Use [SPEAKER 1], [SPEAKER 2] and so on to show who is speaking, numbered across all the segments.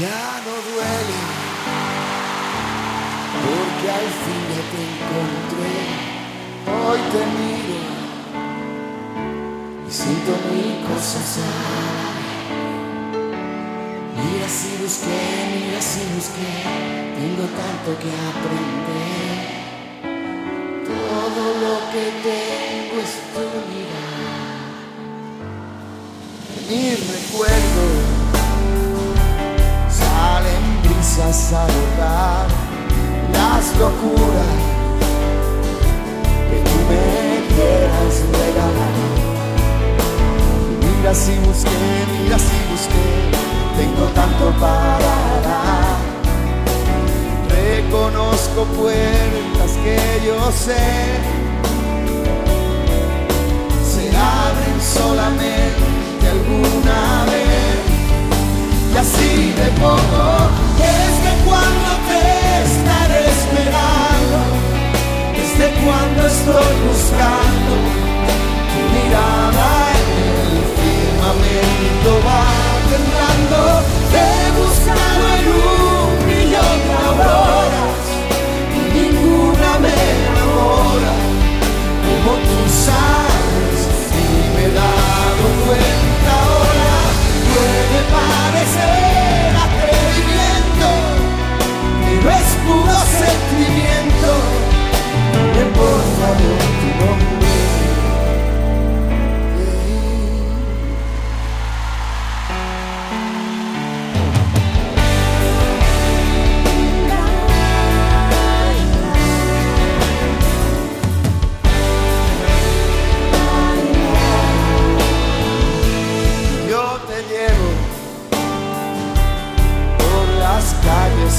[SPEAKER 1] Ya no duele, porque al fin ya te encontré. Hoy te miro y siento mil cosas. Mira si busqué, mira si busqué, tengo tanto que aprender. Todo lo que tengo es tu mirar. Mis recuerdos brisas a rodar las locuras que tú me quieras regalar. Mira si busqué, mira si busqué, tengo tanto para dar. Reconozco puertas que yo sé estou buscando.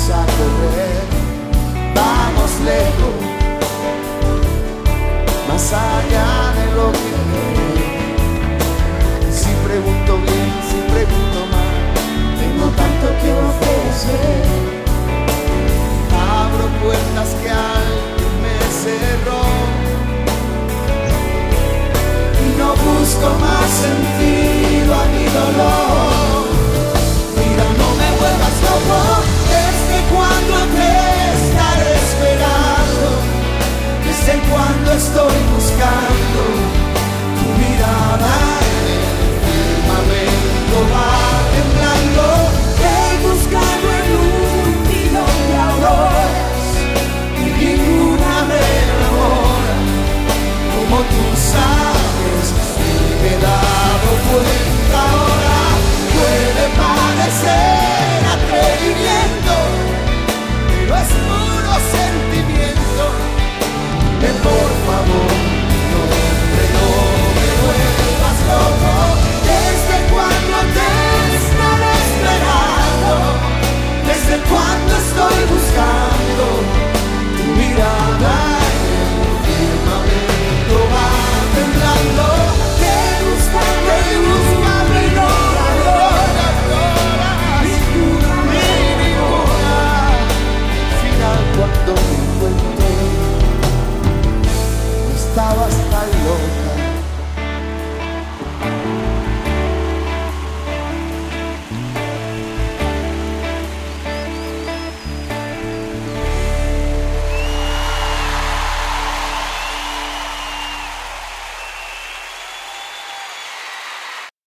[SPEAKER 1] vamos a correr, vamos lejos, más allá de lo que Si pregunto bien, si pregunto mal, tengo tanto que ofrecer. Abro puertas que alguien me cerró y no busco más sentir.